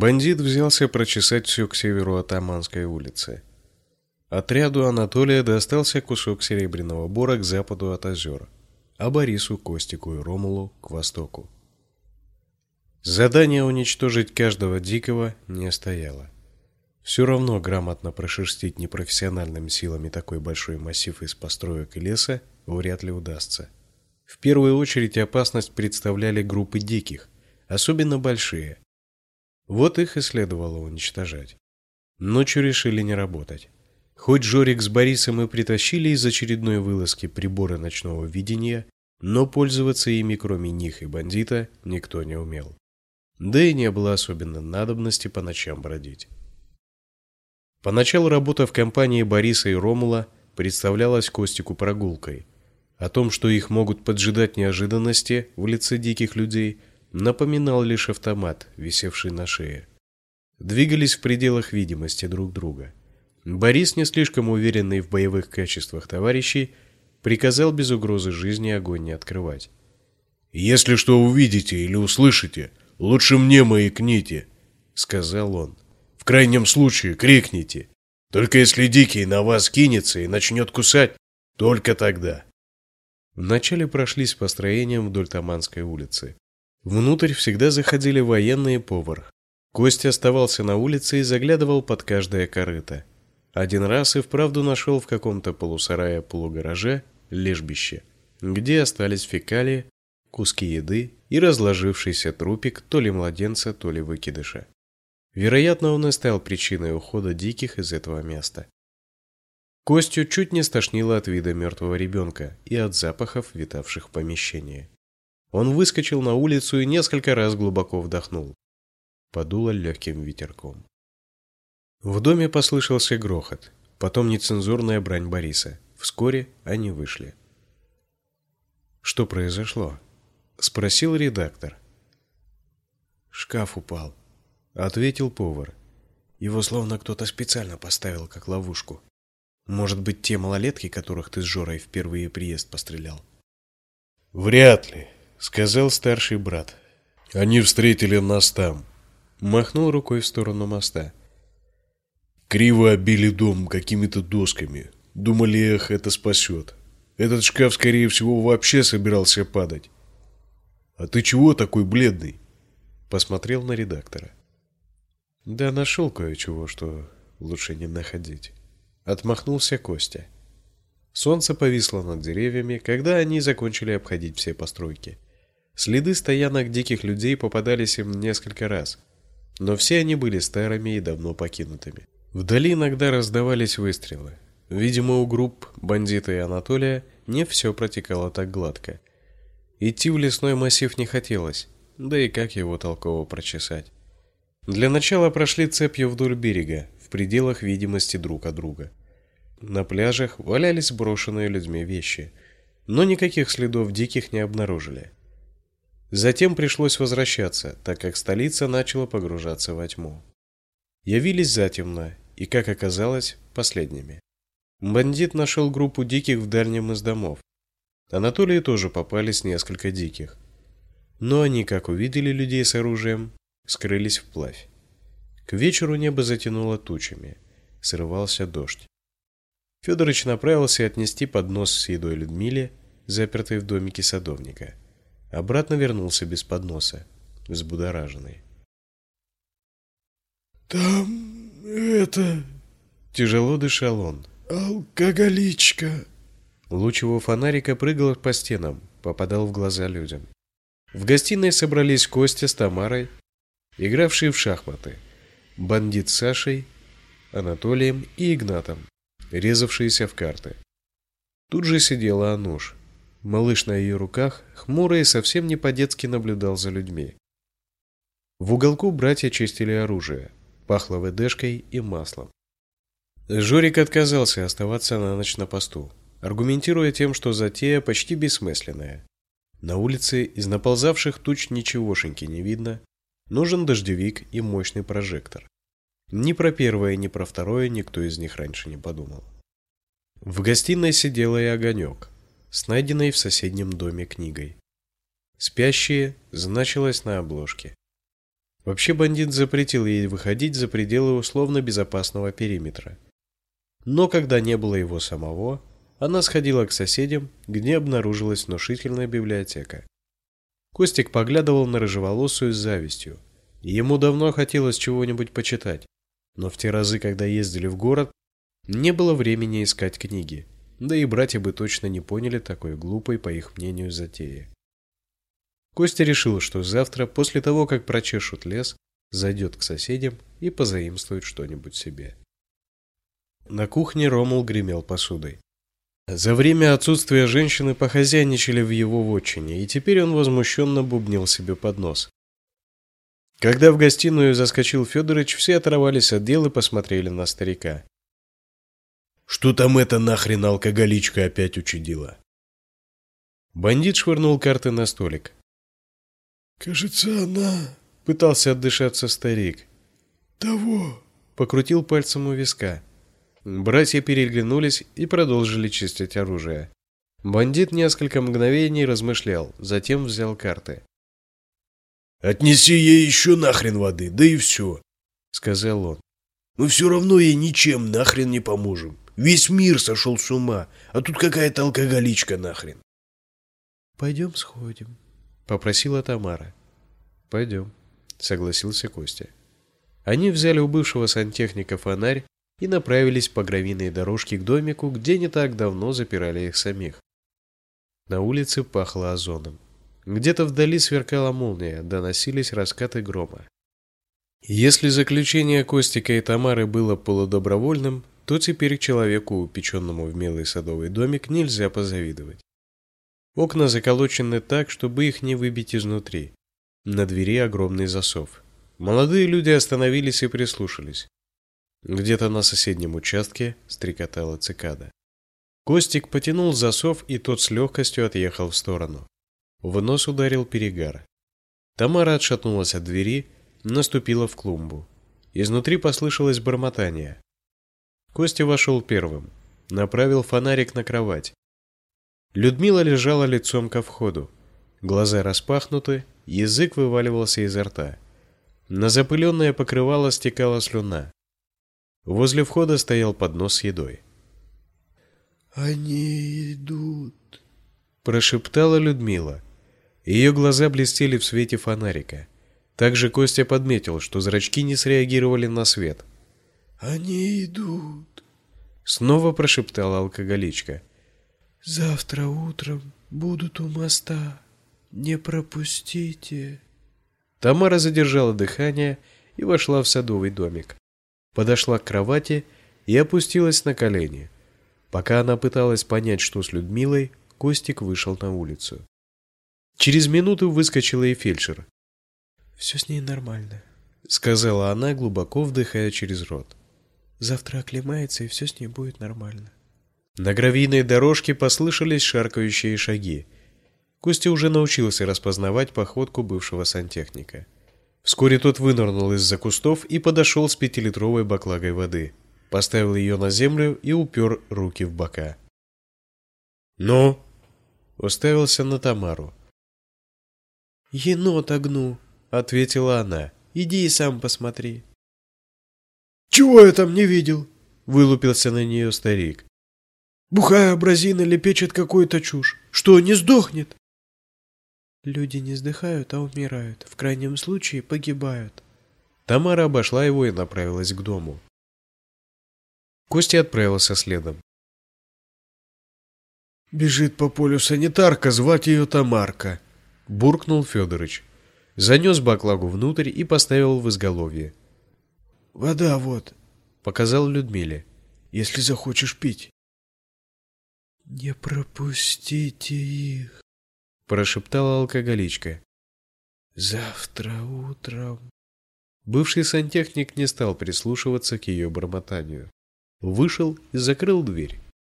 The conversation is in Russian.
Бандит взялся прочесать все к северу от Аманской улицы. Отряду Анатолия достался кусок Серебряного Бора к западу от озер, а Борису, Костику и Ромулу к востоку. Задание уничтожить каждого дикого не стояло. Все равно грамотно прошерстить непрофессиональными силами такой большой массив из построек и леса вряд ли удастся. В первую очередь опасность представляли группы диких, особенно большие. Вот их и следовало уничтожать. Ночью решили не работать. Хоть Жорик с Борисом и притащили из очередной вылазки приборы ночного видения, но пользоваться ими, кроме них и бандита, никто не умел. Да и не было особенно надобности по ночам бродить. Поначалу работа в компании Бориса и Ромула представлялась Костику прогулкой. О том, что их могут поджидать неожиданности в лице диких людей, напоминал лишь автомат, висевший на шее. Двигались в пределах видимости друг друга. Борис, не слишком уверенный в боевых качествах товарищей, приказал без угрозы жизни огонь не открывать. «Если что увидите или услышите, лучше мне маякните», — сказал он. В крайнем случае крикните. Только если дикий на вас кинется и начнет кусать, только тогда. Вначале прошлись по строениям вдоль Таманской улицы. Внутрь всегда заходили военные и повар. Костя оставался на улице и заглядывал под каждое корыто. Один раз и вправду нашел в каком-то полусарае-полугараже лежбище, где остались фекалии, куски еды и разложившийся трупик то ли младенца, то ли выкидыша. Вероятно, он и стал причиной ухода диких из этого места. Костю чуть не стошнило от вида мертвого ребенка и от запахов, витавших в помещении. Он выскочил на улицу и несколько раз глубоко вдохнул. Подуло легким ветерком. В доме послышался грохот, потом нецензурная брань Бориса. Вскоре они вышли. Что произошло? спросил редактор. Шкаф упал, ответил повар. Его словно кто-то специально поставил как ловушку. Может быть, те малолетки, которых ты с Жорой в первый приезд пострелял? Вряд ли, сказал старший брат. Они встретили нас там. Махнул рукой в сторону моста. Криво обили дом какими-то досками. Думали, эх, это спасет. Этот шкаф, скорее всего, вообще собирался падать. А ты чего такой бледный? Посмотрел на редактора. Да нашел кое-чего, что лучше не находить. Отмахнулся Костя. Солнце повисло над деревьями, когда они закончили обходить все постройки. Следы стоянок диких людей попадались им несколько раз, но все они были старыми и давно покинутыми. Вдали иногда раздавались выстрелы. Видимо, у групп бандита и Анатолия не все протекало так гладко. Идти в лесной массив не хотелось, да и как его толково прочесать. Для начала прошли цепью вдоль берега, в пределах видимости друг от друга. На пляжах валялись брошенные людьми вещи, но никаких следов диких не обнаружили. Затем пришлось возвращаться, так как столица начала погружаться во тьму. Явились затемно, и, как оказалось, последними. Бандит нашел группу диких в дальнем из домов. Анатолию тоже попались несколько диких. Но они, как увидели людей с оружием, скрылись вплавь. К вечеру небо затянуло тучами, срывался дождь. Федорович направился отнести поднос с едой Людмиле, запертой в домике садовника. Обратно вернулся без подноса, взбудораженный. Там это тяжело дышал он. Алкоголичка. Луч его фонарика прыгал по стенам, попадал в глаза людям. В гостиной собрались Костя с Тамарой, игравшие в шахматы, бандит Сашей, Анатолием и Игнатом, резавшиеся в карты. Тут же сидела Ануш. Малыш на ее руках, хмурый и совсем не по-детски наблюдал за людьми. В уголку братья чистили оружие, пахло ВДшкой и маслом. Жорик отказался оставаться на ночь на посту, аргументируя тем, что затея почти бессмысленная. На улице из наползавших туч ничегошеньки не видно, Нужен дождевик и мощный прожектор. Ни про первое, ни про второе никто из них раньше не подумал. В гостиной сидела и огонек, с найденной в соседнем доме книгой. Спящие значилось на обложке. Вообще бандит запретил ей выходить за пределы условно безопасного периметра. Но когда не было его самого, она сходила к соседям, где обнаружилась внушительная библиотека. Костик поглядывал на рыжеволосую с завистью. Ему давно хотелось чего-нибудь почитать, но в те разы, когда ездили в город, не было времени искать книги. Да и братья бы точно не поняли такой глупой, по их мнению, затеи. Костя решил, что завтра, после того, как прочешут лес, зайдет к соседям и позаимствует что-нибудь себе. На кухне Ромул гремел посудой. За время отсутствия женщины похозяйничали в его вотчине, и теперь он возмущенно бубнил себе под нос. Когда в гостиную заскочил Федорович, все оторвались от дел и посмотрели на старика. Что там это нахрен алкоголичка опять учудила? Бандит швырнул карты на столик. Кажется, она... Пытался отдышаться старик. Того. Покрутил пальцем у виска. Братья переглянулись и продолжили чистить оружие. Бандит несколько мгновений размышлял, затем взял карты. «Отнеси ей еще нахрен воды, да и все», — сказал он. «Мы все равно ей ничем нахрен не поможем. Весь мир сошел с ума, а тут какая-то алкоголичка нахрен». «Пойдем сходим», — попросила Тамара. «Пойдем», — согласился Костя. Они взяли у бывшего сантехника фонарь и направились по гравийной дорожке к домику, где не так давно запирали их самих. На улице пахло озоном. Где-то вдали сверкала молния, доносились раскаты грома. Если заключение Костика и Тамары было полудобровольным, то теперь человеку, упеченному в милый садовый домик, нельзя позавидовать. Окна заколочены так, чтобы их не выбить изнутри. На двери огромный засов. Молодые люди остановились и прислушались. Где-то на соседнем участке стрекотала цикада. Костик потянул засов, и тот с легкостью отъехал в сторону. В нос ударил перегар. Тамара отшатнулась от двери, наступила в клумбу. Изнутри послышалось бормотание. Костя вошел первым, направил фонарик на кровать. Людмила лежала лицом ко входу. Глаза распахнуты, язык вываливался изо рта. На запыленное покрывало стекала слюна. Возле входа стоял поднос с едой. «Они идут», — прошептала Людмила. Ее глаза блестели в свете фонарика. Также Костя подметил, что зрачки не среагировали на свет. «Они идут», — снова прошептала алкоголичка. «Завтра утром будут у моста. Не пропустите». Тамара задержала дыхание и вошла в садовый домик подошла к кровати и опустилась на колени. Пока она пыталась понять, что с Людмилой, Костик вышел на улицу. Через минуту выскочила и фельдшер. «Все с ней нормально», — сказала она, глубоко вдыхая через рот. «Завтра оклемается, и все с ней будет нормально». На гравийной дорожке послышались шаркающие шаги. Костя уже научился распознавать походку бывшего сантехника. Вскоре тот вынырнул из-за кустов и подошел с пятилитровой баклагой воды. Поставил ее на землю и упер руки в бока. «Ну?» Уставился на Тамару. «Енот огну», — ответила она. «Иди и сам посмотри». «Чего я там не видел?» — вылупился на нее старик. «Бухая абразина лепечет какую-то чушь. Что, не сдохнет?» Люди не сдыхают, а умирают. В крайнем случае погибают. Тамара обошла его и направилась к дому. Костя отправился следом. «Бежит по полю санитарка, звать ее Тамарка», — буркнул Федорович. Занес баклагу внутрь и поставил в изголовье. «Вода вот», — показал Людмиле. «Если захочешь пить». «Не пропустите их», прошептала алкоголичка. Завтра утром. Бывший сантехник не стал прислушиваться к ее бормотанию. Вышел и закрыл дверь.